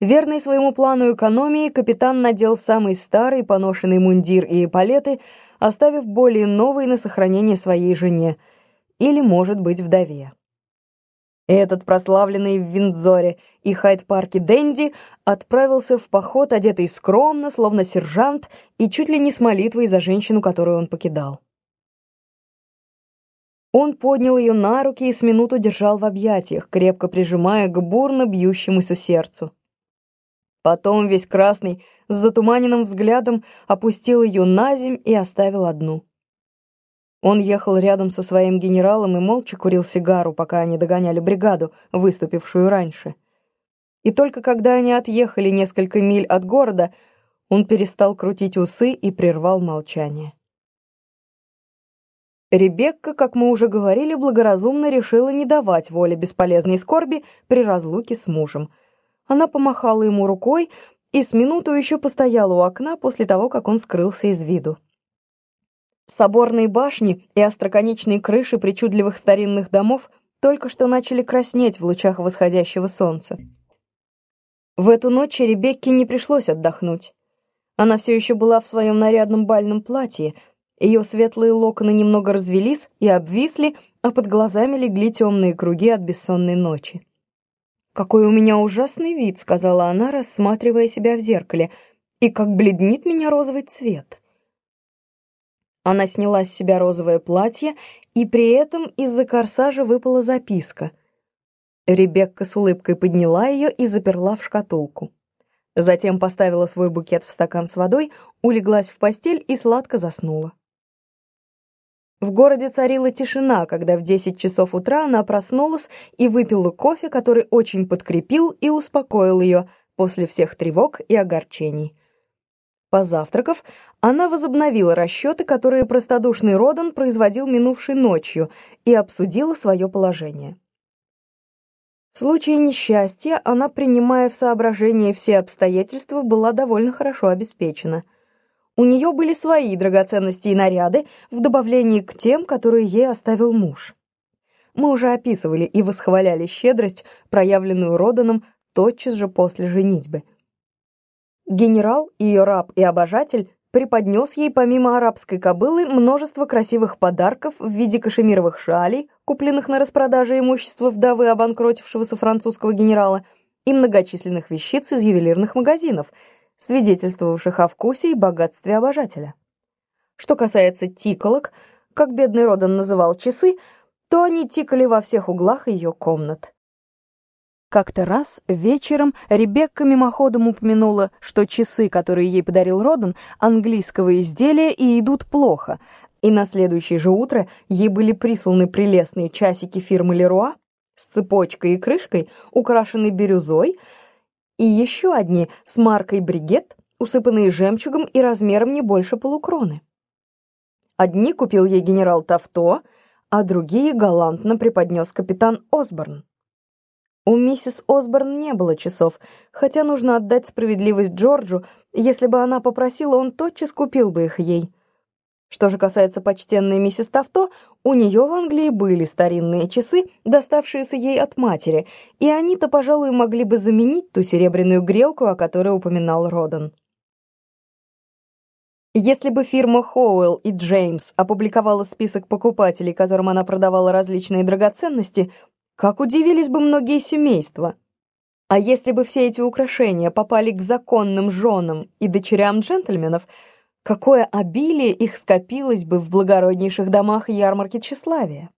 Верный своему плану экономии, капитан надел самый старый поношенный мундир и эполеты, оставив более новый на сохранение своей жене, или, может быть, вдове. Этот прославленный в Виндзоре и Хайд-парке Дэнди отправился в поход, одетый скромно, словно сержант, и чуть ли не с молитвой за женщину, которую он покидал. Он поднял ее на руки и с минуту держал в объятиях, крепко прижимая к бурно бьющемуся сердцу. Потом весь красный, с затуманенным взглядом, опустил ее на земь и оставил одну. Он ехал рядом со своим генералом и молча курил сигару, пока они догоняли бригаду, выступившую раньше. И только когда они отъехали несколько миль от города, он перестал крутить усы и прервал молчание. Ребекка, как мы уже говорили, благоразумно решила не давать воли бесполезной скорби при разлуке с мужем — она помахала ему рукой и с минуту еще постояла у окна после того, как он скрылся из виду. Соборные башни и остроконечные крыши причудливых старинных домов только что начали краснеть в лучах восходящего солнца. В эту ночь Ребекке не пришлось отдохнуть. Она все еще была в своем нарядном бальном платье, ее светлые локоны немного развелись и обвисли, а под глазами легли темные круги от бессонной ночи. «Какой у меня ужасный вид», — сказала она, рассматривая себя в зеркале, «и как бледнит меня розовый цвет». Она сняла с себя розовое платье, и при этом из-за корсажа выпала записка. Ребекка с улыбкой подняла ее и заперла в шкатулку. Затем поставила свой букет в стакан с водой, улеглась в постель и сладко заснула. В городе царила тишина, когда в 10 часов утра она проснулась и выпила кофе, который очень подкрепил и успокоил ее после всех тревог и огорчений. Позавтракав, она возобновила расчеты, которые простодушный Родан производил минувшей ночью, и обсудила свое положение. В случае несчастья она, принимая в соображение все обстоятельства, была довольно хорошо обеспечена — у нее были свои драгоценности и наряды в добавлении к тем, которые ей оставил муж. Мы уже описывали и восхваляли щедрость, проявленную Роданом тотчас же после женитьбы. Генерал, ее раб и обожатель преподнес ей помимо арабской кобылы множество красивых подарков в виде кашемировых шалей, купленных на распродаже имущества вдовы обанкротившегося французского генерала, и многочисленных вещиц из ювелирных магазинов — свидетельствовавших о вкусе и богатстве обожателя. Что касается тиколок, как бедный Родан называл часы, то они тикали во всех углах ее комнат. Как-то раз вечером Ребекка мимоходом упомянула, что часы, которые ей подарил Родан, английского изделия и идут плохо, и на следующее же утро ей были присланы прелестные часики фирмы Леруа с цепочкой и крышкой, украшенной бирюзой, и еще одни с маркой «Бригет», усыпанные жемчугом и размером не больше полукроны. Одни купил ей генерал Тафто, а другие галантно преподнес капитан Осборн. У миссис Осборн не было часов, хотя нужно отдать справедливость Джорджу, если бы она попросила, он тотчас купил бы их ей. Что же касается почтенной миссис Тафто, у нее в Англии были старинные часы, доставшиеся ей от матери, и они-то, пожалуй, могли бы заменить ту серебряную грелку, о которой упоминал Родан. Если бы фирма Хоуэлл и Джеймс опубликовала список покупателей, которым она продавала различные драгоценности, как удивились бы многие семейства. А если бы все эти украшения попали к законным женам и дочерям джентльменов – какое обилие их скопилось бы в благороднейших домах ярмарки тщеславия.